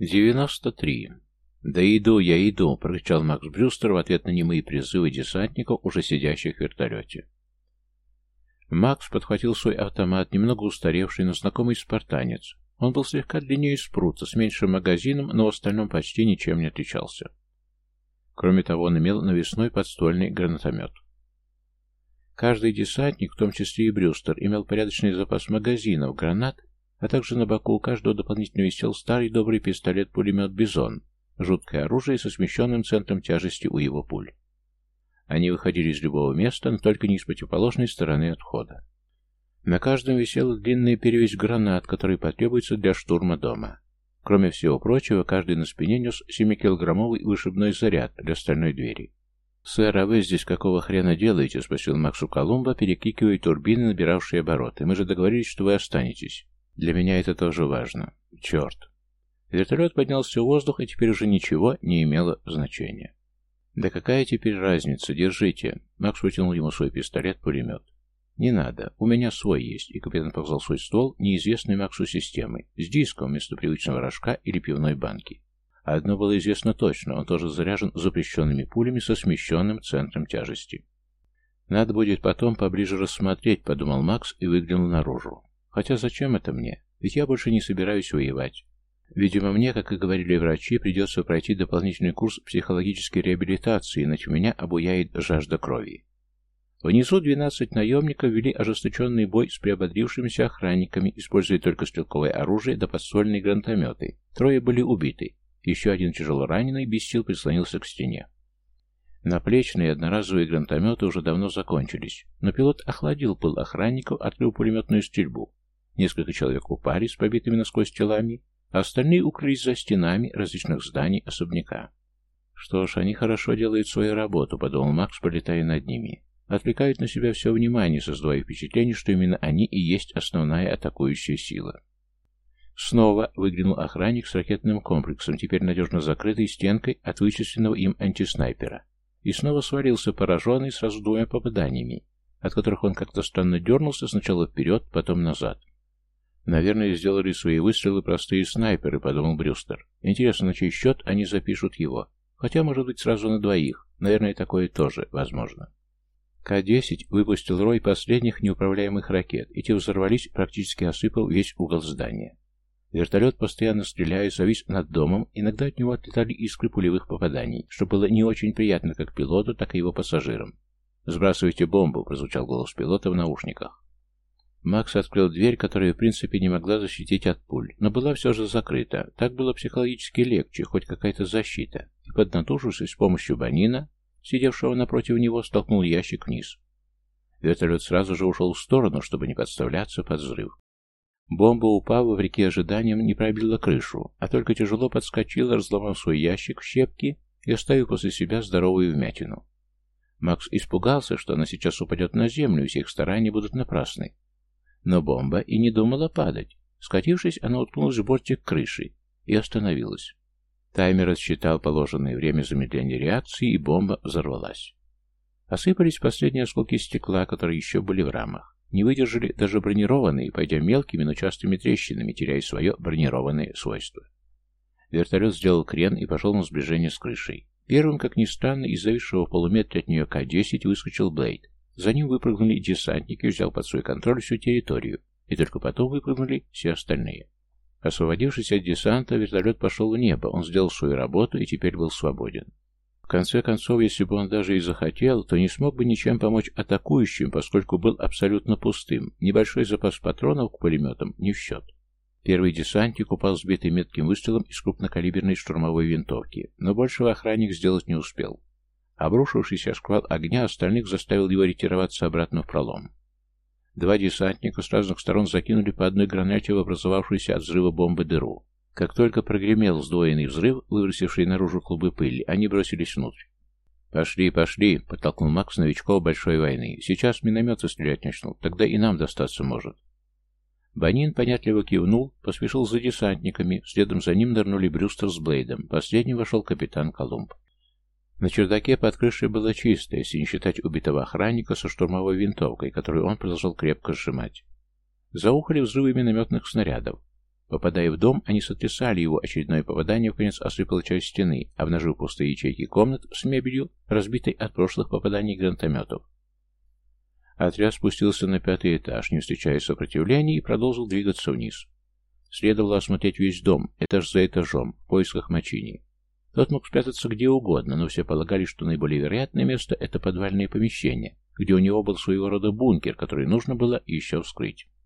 93. «Да иду я, иду!» — прокричал Макс Брюстер в ответ на немые призывы десантников, уже сидящих в вертолете. Макс подхватил свой автомат, немного устаревший, но знакомый спартанец. Он был слегка длиннее спрута, с меньшим магазином, но в остальном почти ничем не отличался. Кроме того, он имел навесной подствольный гранатомет. Каждый десантник, в том числе и Брюстер, имел порядочный запас магазинов, гранат а также на боку у каждого дополнительно висел старый добрый пистолет-пулемет «Бизон», жуткое оружие со смещенным центром тяжести у его пуль. Они выходили из любого места, но только не с противоположной стороны отхода. На каждом висела длинная перевесь гранат, которые потребуются для штурма дома. Кроме всего прочего, каждый на спине нес 7-килограммовый вышибной заряд для стальной двери. «Сэр, а вы здесь какого хрена делаете?» — спросил Максу Колумба, перекикивая турбины, набиравшие обороты. «Мы же договорились, что вы останетесь». Для меня это тоже важно. Черт. Вертолет поднялся в воздух, и теперь уже ничего не имело значения. «Да какая теперь разница? Держите!» Макс вытянул ему свой пистолет-пулемет. «Не надо. У меня свой есть». И капитан показал свой ствол неизвестной Максу системы, с диском вместо привычного рожка или пивной банки. Одно было известно точно, он тоже заряжен запрещенными пулями со смещенным центром тяжести. «Надо будет потом поближе рассмотреть», — подумал Макс и выглянул наружу. Хотя зачем это мне? Ведь я больше не собираюсь воевать. Видимо, мне, как и говорили врачи, придется пройти дополнительный курс психологической реабилитации, иначе меня обуяет жажда крови. Внизу 12 наемников вели ожесточенный бой с приободрившимися охранниками, используя только стрелковое оружие да подствольные гранатометы. Трое были убиты. Еще один тяжело раненый без сил прислонился к стене. Наплечные одноразовые гранатометы уже давно закончились, но пилот охладил пыл охранников, открыл пулеметную стрельбу. Несколько человек упали с побитыми насквозь телами, а остальные укрылись за стенами различных зданий особняка. «Что ж, они хорошо делают свою работу», — подумал Макс, полетая над ними. «Отвлекают на себя все внимание, создавая впечатление, что именно они и есть основная атакующая сила». Снова выглянул охранник с ракетным комплексом, теперь надежно закрытой стенкой от вычисленного им антиснайпера. И снова свалился пораженный сразу двумя попаданиями, от которых он как-то странно дернулся сначала вперед, потом назад. «Наверное, сделали свои выстрелы простые снайперы», — подумал Брюстер. «Интересно, на чей счет они запишут его? Хотя, может быть, сразу на двоих. Наверное, такое тоже возможно». К-10 выпустил рой последних неуправляемых ракет, и те взорвались, практически осыпал весь угол здания. Вертолет, постоянно стреляя, завис над домом, иногда от него отлетали искры пулевых попаданий, что было не очень приятно как пилоту, так и его пассажирам. «Сбрасывайте бомбу», — прозвучал голос пилота в наушниках. Макс открыл дверь, которая в принципе не могла защитить от пуль, но была все же закрыта. Так было психологически легче, хоть какая-то защита. И поднатужившись с помощью банина, сидевшего напротив него, столкнул ящик вниз. Вертолет сразу же ушел в сторону, чтобы не подставляться под взрыв. Бомба, упав, вопреки ожиданиям, не пробила крышу, а только тяжело подскочила, разломав свой ящик в щепки и оставив после себя здоровую вмятину. Макс испугался, что она сейчас упадет на землю, и все их старания будут напрасны. Но бомба и не думала падать. Скатившись, она уткнулась в бортик крыши и остановилась. Таймер отсчитал положенное время замедления реакции, и бомба взорвалась. Осыпались последние осколки стекла, которые еще были в рамах. Не выдержали даже бронированные, пойдя мелкими, но частыми трещинами, теряя свое бронированное свойство. Вертолет сделал крен и пошел на сближение с крышей. Первым, как ни странно, из зависшего в полуметре от нее К-10 выскочил Блейд. За ним выпрыгнули десантники, взял под свой контроль всю территорию, и только потом выпрыгнули все остальные. Освободившись от десанта, вертолет пошел в небо, он сделал свою работу и теперь был свободен. В конце концов, если бы он даже и захотел, то не смог бы ничем помочь атакующим, поскольку был абсолютно пустым, небольшой запас патронов к пулеметам не в счет. Первый десантник упал сбитый метким выстрелом из крупнокалиберной штурмовой винтовки, но большего охранник сделать не успел. Обрушившийся шквал огня остальных заставил его ретироваться обратно в пролом. Два десантника с разных сторон закинули по одной гранате в образовавшуюся от взрыва бомбы дыру. Как только прогремел сдвоенный взрыв, выбросивший наружу клубы пыли, они бросились внутрь. «Пошли, пошли!» — подтолкнул Макс новичков большой войны. «Сейчас минометы стрелять начнут, тогда и нам достаться может». Банин понятливо кивнул, поспешил за десантниками, следом за ним нырнули Брюстер с Блейдом, последним вошел капитан Колумб. На чердаке под крышей было чисто, если не считать убитого охранника со штурмовой винтовкой, которую он продолжал крепко сжимать. Заухали взрывы минометных снарядов. Попадая в дом, они сотрясали его, очередное попадание в конец осыпало часть стены, обнажив пустые ячейки комнат с мебелью, разбитой от прошлых попаданий гранатометов. Отряд спустился на пятый этаж, не встречая сопротивления, и продолжил двигаться вниз. Следовало осмотреть весь дом, этаж за этажом, в поисках Мачини. Тот мог спрятаться где угодно, но все полагали, что наиболее вероятное место – это подвальное помещение, где у него был своего рода бункер, который нужно было еще вскрыть.